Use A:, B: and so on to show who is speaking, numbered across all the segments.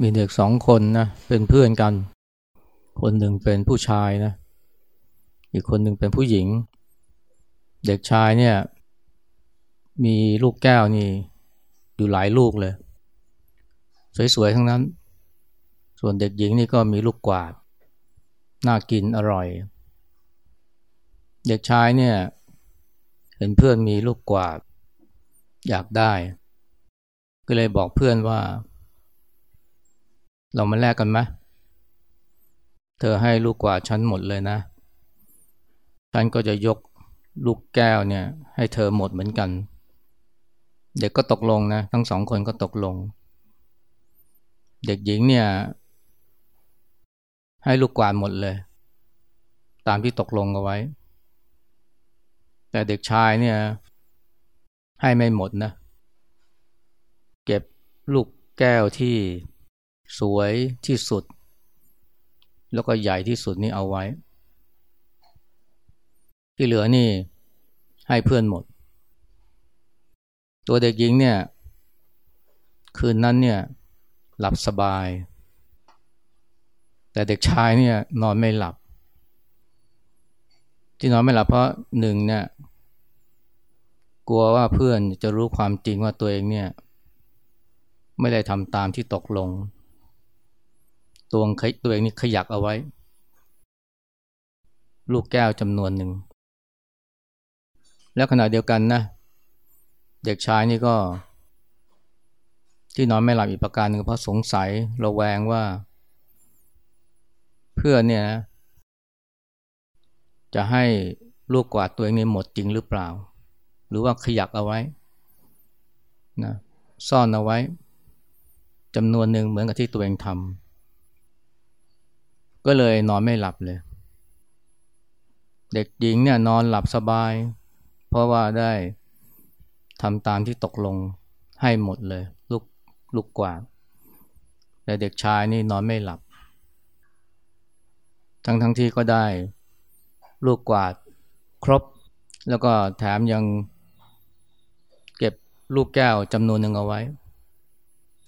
A: มีเด็กสองคนนะเป็นเพื่อนกัน คนหนึ่งเป็นผู้ชายนะ อีกคนหนึ่งเป็นผู้หญิง เด็กชายเนี่ย มีลูกแก้วนี่ อยู่หลายลูกเลย สวยๆทั้งนั้น ส่วนเด็กหญิงนี่ก็มีลูกกวาด น่ากินอร่อย เด็กชายเนี่ย เห็นเพื่อนมีลูกกวาด อยากได้ ก็เลยบอกเพื่อนว่า เรามาแลกกันไหมเธอให้ลูกกว่าฉันหมดเลยนะ ฉันก็จะยกลูกแก้วเนี่ย ให้เธอหมดเหมือนกัน เด็กก็ตกลงนะ ทั้งสองคนก็ตกลง เด็กหญิงเนี่ย ให้ลูกกวาดหมดเลย ตามที่ตกลงกันไว้ แต่เด็กชายเนี่ย ให้ไม่หมดนะ เก็บลูกแก้วที่ สวยที่สุด แล้วก็ใหญ่ที่สุดนี่เอาไว้ ที่เหลือนี่ให้เพื่อนหมด ตัวเด็กหญิงเนี่ย คืนนั้นเนี่ย หลับสบาย แต่เด็กชายเนี่ยนอนไม่หลับ ที่นอนไม่หลับเพราะหนึ่งเนี่ยกลัวว่าเพื่อนจะรู้ความจริงว่าตัวเองเนี่ย ไม่ได้ทำตามที่ตกลง ตัวตัวเองนี่ขยักเอาไว้ ลูกแก้วจำนวนหนึ่ง แล้วขณะเดียวกันนะ เด็กชายนี่ก็ ที่นอนไม่หลับอีกประการหนึ่งเพราะสงสัยระแวงว่า เพื่อนเนี่ยนะจะให้ลูกกวาดตัวเองนี่หมดจริงหรือเปล่า หรือว่าขยักเอาไว้นะซ่อนเอาไว้จำนวนหนึ่งเหมือนกับที่ตัวเองทำ ก็เลยนอนไม่หลับเลย เด็กหญิงเนี่ยนอนหลับสบาย เพราะว่าได้ทำตามที่ตกลงให้หมดเลย ลูกลูกกว่าแต่เด็กชายนี่นอนไม่หลับ ทั้งทั้งที่ก็ได้ลูกกวาดครบ แล้วก็แถมยังเก็บลูกแก้วจำนวนหนึ่งเอาไว้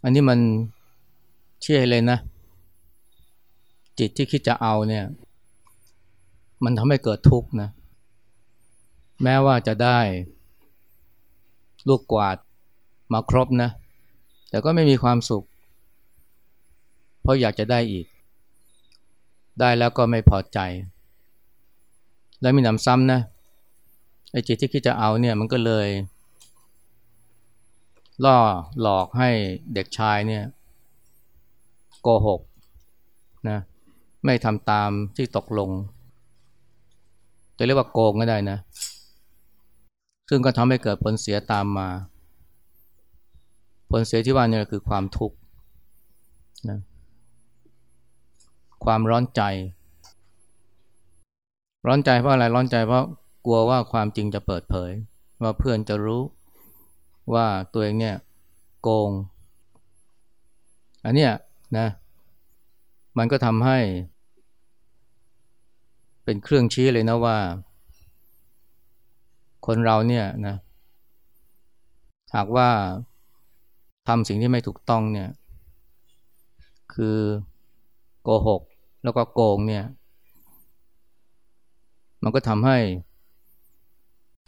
A: อันนี้มันเชื่อเลยนะ จิตที่คิดจะเอาเนี่ย มันทำให้เกิดทุกข์นะ แม้ว่าจะได้ลูกกวาดมาครบนะ แต่ก็ไม่มีความสุข เพราะอยากจะได้อีก ได้แล้วก็ไม่พอใจ แล้วมีหนำซ้ำนะไอ้จิตที่คิดจะเอาเนี่ยมันก็เลย ล่อหลอกให้เด็กชายเนี่ยโกหก ไม่ทำตามที่ตกลง จะเรียกว่าโกงก็ได้นะ ซึ่งก็ทำให้เกิดผลเสียตามมา ผลเสียที่ว่านี่คือความทุกข์นะความร้อนใจ ร้อนใจเพราะอะไรร้อนใจเพราะกลัวว่าความจริงจะเปิดเผย ว่าเพื่อนจะรู้ว่าตัวเองเนี่ยโกง อันเนี้ยนะ มันก็ทำให้ เป็นเครื่องชี้เลยนะว่า คนเราเนี่ยนะ หากว่าทำสิ่งที่ไม่ถูกต้องเนี่ย คือโกหก แล้วก็โกงเนี่ย มันก็ทำให้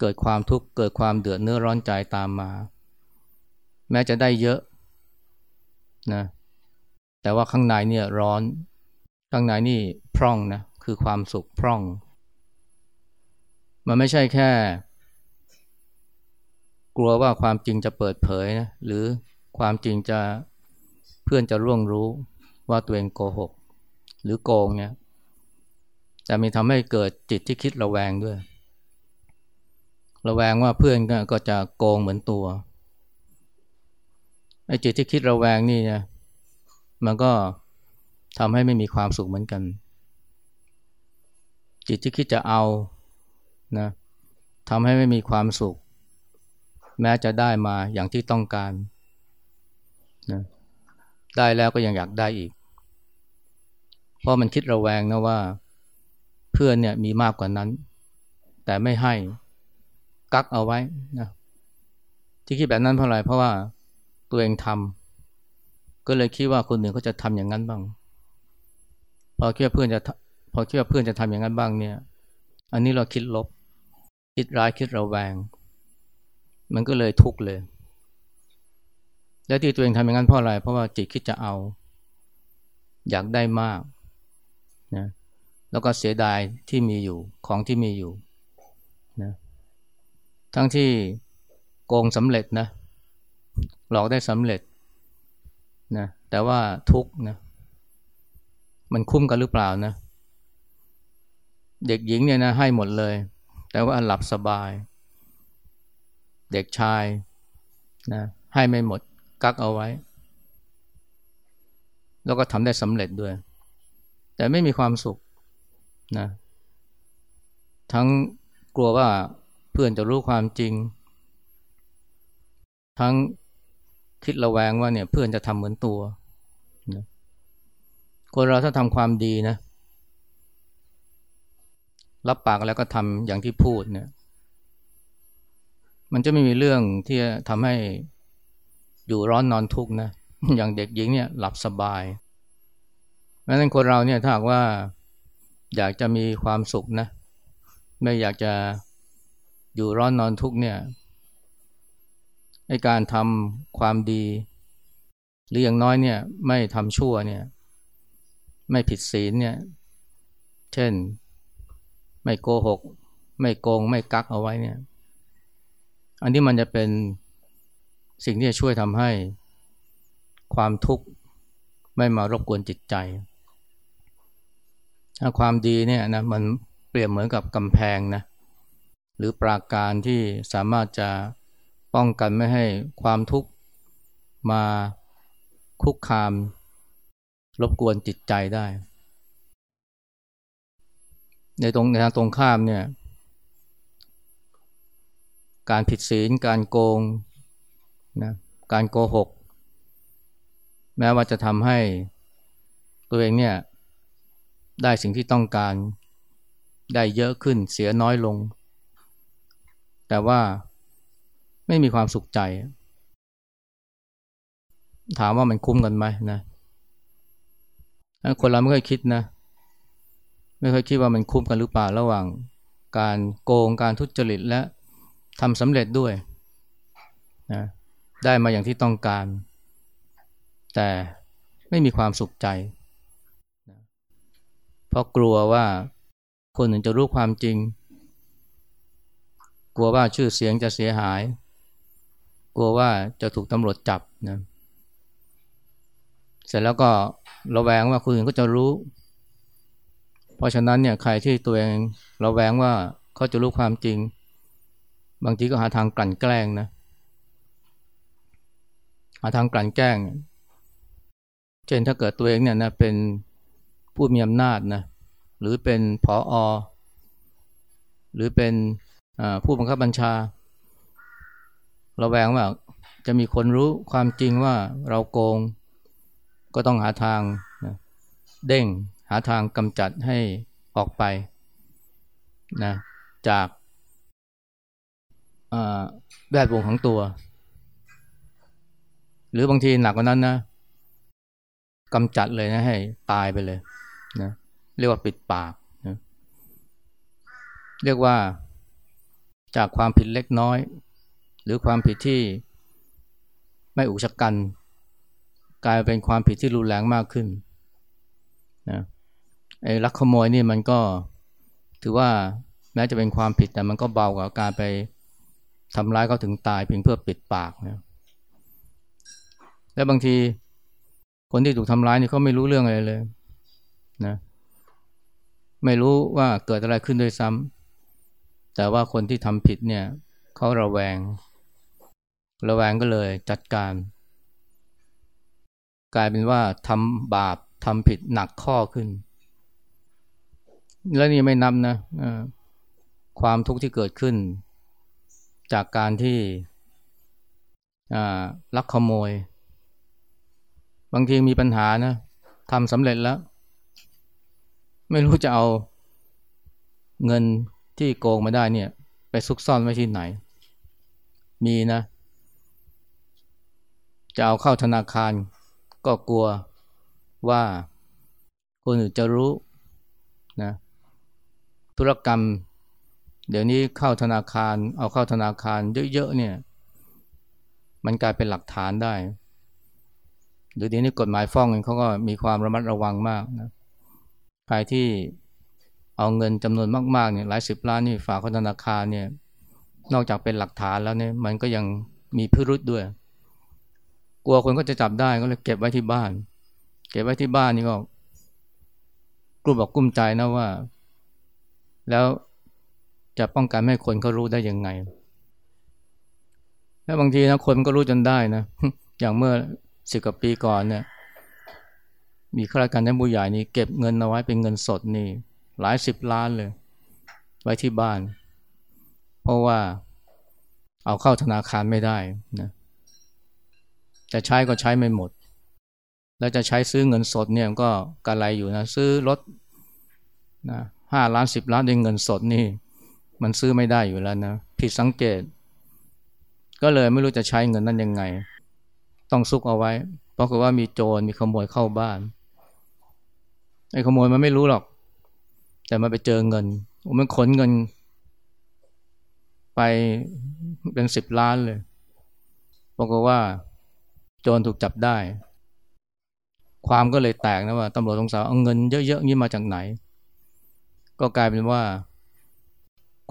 A: เกิดความทุกข์เกิดความเดือดเนื้อร้อนใจตามมา แม้จะได้เยอะนะ แต่ว่าข้างในเนี่ยร้อน ข้างในนี่พร่องนะคือความสุขพร่อง มันไม่ใช่แค่ กลัวว่าความจริงจะเปิดเผยนะหรือความจริงจะเพื่อนจะร่วงรู้ว่าตัวเองโกหก หรือโกงเนี่ยจะมีทำให้เกิดจิตที่คิดระแวงด้วย ระแวงว่าเพื่อนก็จะโกงเหมือนตัวไอ้จิตที่คิดระแวงนี่เนี่ย มันก็ทำให้ไม่มีความสุขเหมือนกัน จิตที่คิดจะเอานะทำให้ไม่มีความสุข แม้จะได้มาอย่างที่ต้องการนะได้แล้วก็ยังอยากได้อีก เพราะมันคิดระแวงนะว่า เพื่อนเนี่ยมีมากกว่านั้น แต่ไม่ให้กักเอาไว้นะที่คิดแบบนั้นเพราะอะไรเพราะว่าตัวเองทำ ก็เลยคิดว่าคนอื่นเขาจะทำอย่างนั้นบ้าง พอคิดว่าเพื่อนจะพอคิดว่าเพื่อนจะทำอย่างนั้นบ้างเนี่ย อันนี้เราคิดลบ คิดร้ายคิดระแวง มันก็เลยทุกข์เลย และที่ตัวเองทำอย่างนั้นเพราะอะไร เพราะว่าจิตคิดจะเอา อยากได้มากนะแล้วก็เสียดายที่มีอยู่ของที่มีอยู่นะทั้งที่โกงสำเร็จนะหลอกได้สำเร็จ นะแต่ว่าทุกนะมันคุ้มกันหรือเปล่านะ เด็กหญิงเนี่ยนะให้หมดเลย แต่ว่าหลับสบาย เด็กชายนะให้ไม่หมดกักเอาไว้ แล้วก็ทำได้สำเร็จด้วย แต่ไม่มีความสุขนะทั้งกลัวว่าเพื่อนจะรู้ความจริง ทั้ง คิดระแวงว่าเนี่ยเพื่อนจะทำเหมือนตัวนะคนเราถ้าทำความดีนะ รับปากแล้วก็ทำอย่างที่พูดเนี่ย มันจะไม่มีเรื่องที่ทำให้อยู่ร้อนนอนทุกข์นะ อย่างเด็กหญิงเนี่ยหลับสบายเพราะนั้นคนเราเนี่ยถ้าหากว่าอยากจะมีความสุขนะ ไม่อยากจะอยู่ร้อนนอนทุกข์เนี่ย ในการทำความดี หรืออย่างน้อยเนี่ยไม่ทำชั่วเนี่ย ไม่ผิดศีลเนี่ย เช่น ไม่โกหก ไม่โกง ไม่กักเอาไว้เนี่ย อันนี้มันจะเป็นสิ่งที่จะช่วยทำให้ความทุกข์ไม่มารบกวนจิตใจ ถ้าความดีเนี่ยนะมันเปรียบเหมือนกับกำแพงนะ หรือปราการที่สามารถจะ ป้องกันไม่ให้ความทุกข์มาคุกคาม รบกวนจิตใจได้ ในตรงในทางตรงข้ามเนี่ย การผิดศีล การโกงนะการโกหก แม้ว่าจะทำให้ตัวเองเนี่ย ได้สิ่งที่ต้องการได้เยอะขึ้นเสียน้อยลง แต่ว่า ไม่มีความสุขใจ ถามว่ามันคุ้มกันไหมนะคนเราไม่เคยคิดนะ ไม่เคยคิดว่ามันคุ้มกันหรือเปล่าระหว่าง การโกงการทุจริตและทำสำเร็จด้วยนะได้มาอย่างที่ต้องการ แต่ไม่มีความสุขใจนะเพราะกลัวว่าคนอื่นจะรู้ความจริง กลัวว่าชื่อเสียงจะเสียหาย กลัวว่าจะถูกตำรวจจับนะเสร็จแล้วก็ระแวงว่าคนอื่นก็จะรู้ เพราะฉะนั้นเนี่ยใครที่ตัวเองระแวงว่าเขาจะรู้ความจริง บางทีก็หาทางกลั่นแกล้งนะหาทางกลั่นแกล้ง เช่นถ้าเกิดตัวเองเนี่ยนะเป็นผู้มีอำนาจนะหรือเป็นผออหรือเป็นผู้บังคับบัญชา ระแวงว่าจะมีคนรู้ความจริงว่าเราโกง ก็ต้องหาทางนะเด้งหาทางกำจัดให้ออกไปนะจากแวดวงของตัว หรือบางทีหนักกว่านั้นนะกำจัดเลยนะให้ตายไปเลยนะเรียกว่าปิดปากนะเรียกว่าจากความผิดเล็กน้อย หรือความผิดที่ไม่อุกชะกัน กลายเป็นความผิดที่รุนแรงมากขึ้นนะไอ้ลักขโมยนี่มันก็ถือว่าแม้จะเป็นความผิดแต่มันก็เบากว่าการไปทำร้ายเขาถึงตายเพียงเพื่อปิดปากนะและบางทีคนที่ถูกทำร้ายนี่เขาไม่รู้เรื่องอะไรเลยนะไม่รู้ว่าเกิดอะไรขึ้นด้วยซ้ำแต่ว่าคนที่ทำผิดเนี่ยเขาระแวง ระแวงก็เลยจัดการ กลายเป็นว่าทำบาปทำผิดหนักข้อขึ้น แล้วนี่ไม่นับนะความทุกข์ที่เกิดขึ้น จากการที่ลักขโมย บางทีมีปัญหานะทำสำเร็จแล้ว ไม่รู้จะเอาเงินที่โกงมาได้เนี่ย ไปซุกซ่อนไว้ที่ไหน มีนะ จะเอาเข้าธนาคารก็กลัวว่าคนอื่นจะรู้นะธุรกรรม เดี๋ยวนี้เข้าธนาคาร เอาเข้าธนาคารเยอะๆเนี่ย มันกลายเป็นหลักฐานได้ หรือเดี๋ยวนี้กฎหมายฟ้องเงินเขาก็มีความระมัดระวังมากนะใครที่เอาเงินจำนวนมากๆเนี่ยหลายสิบล้านนี่ฝากเข้าธนาคารเนี่ยนอกจากเป็นหลักฐานแล้วเนี่ยมันก็ยังมีพิรุษด้วย กลัวคนก็จะจับได้ก็เลยเก็บไว้ที่บ้าน เก็บไว้ที่บ้านนี่ก็กลุ้มบอกกุ้มใจนะว่า แล้วจะป้องกันไม่ให้คนเขารู้ได้ยังไง แล้วบางทีนะคนก็รู้จนได้นะ อย่างเมื่อสิบกว่าปีก่อนเนี่ย มีข้าราชการชั้นผู้ใหญ่นี่เก็บเงินเอาไว้เป็นเงินสดนี่ หลายสิบล้านเลย ไว้ที่บ้าน เพราะว่าเอาเข้าธนาคารไม่ได้นะ จะใช้ก็ใช้ไม่หมด แล้วจะใช้ซื้อเงินสดเนี่ยก็กระไรอยู่นะซื้อรถนะห้าล้านสิบล้านด้วยเงินสดนี่ มันซื้อไม่ได้อยู่แล้วนะผิดสังเกต ก็เลยไม่รู้จะใช้เงินนั้นยังไง ต้องซุกเอาไว้ เพราะว่ามีโจรมีขโมยเข้าบ้านไอ้ขโมยมันไม่รู้หรอก แต่มันไปเจอเงินมันขนเงิน ไปเป็นสิบล้านเลยบอกว่า จรถูกจับได้ ความก็เลยแตกนะว่าตำรวจสงสัยเอาเงินเยอะๆนี้มาจากไหน ก็กลายเป็นว่า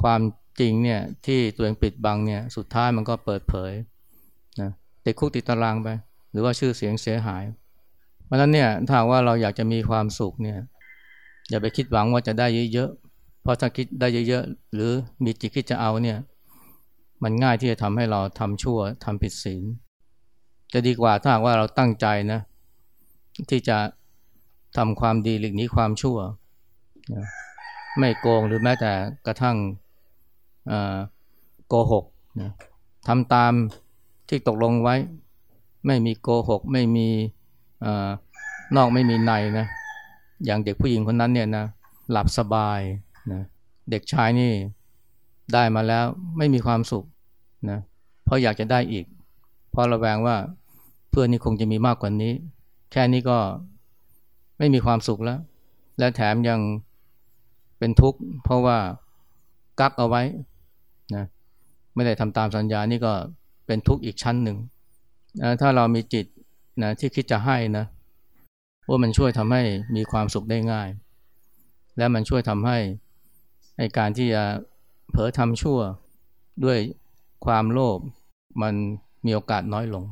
A: ความจริงเนี่ยที่ตัวเองปิดบังเนี่ยสุดท้ายมันก็เปิดเผยนะติดคุกติดตารางไป หรือว่าชื่อเสียงเสียหาย เพราะนั้นเนี่ยถ้าว่าเราอยากจะมีความสุขเนี่ยอย่าไปคิดหวังว่าจะได้เยอะๆเพราะถ้าคิดได้เยอะๆหรือมีจิตคิดจะเอาเนี่ยมันง่ายที่จะทำให้เราทำชั่วทำผิดศีล จะดีกว่าถ้าหากว่าเราตั้งใจนะ ที่จะทำความดีหลีกหนีความชั่วนะไม่โกงหรือแม้แต่กระทั่งโกหกนะทำตามที่ตกลงไว้ ไม่มีโกหก ไม่มีอนอกไม่มีในนะอย่างเด็กผู้หญิงคนนั้นเนี่ยนะหลับสบายนะเด็กชายนี่ได้มาแล้วไม่มีความสุขนะเพราะอยากจะได้อีก ราะระแวงว่าเพื่อนนี่คงจะมีมากกว่านี้ แค่นี้ก็ไม่มีความสุขแล้ว และแถมยังเป็นทุกข์เพราะว่ากักเอาไว้นะไม่ได้ทำตามสัญญานี่ก็เป็นทุกข์อีกชั้นหนึ่งนะถ้าเรามีจิตนะที่คิดจะให้นะว่ามันช่วยทำให้มีความสุขได้ง่าย และมันช่วยทำให้ในการที่จะเผลอทำชั่วด้วยความโลภมัน มีโอกาสน้อยลง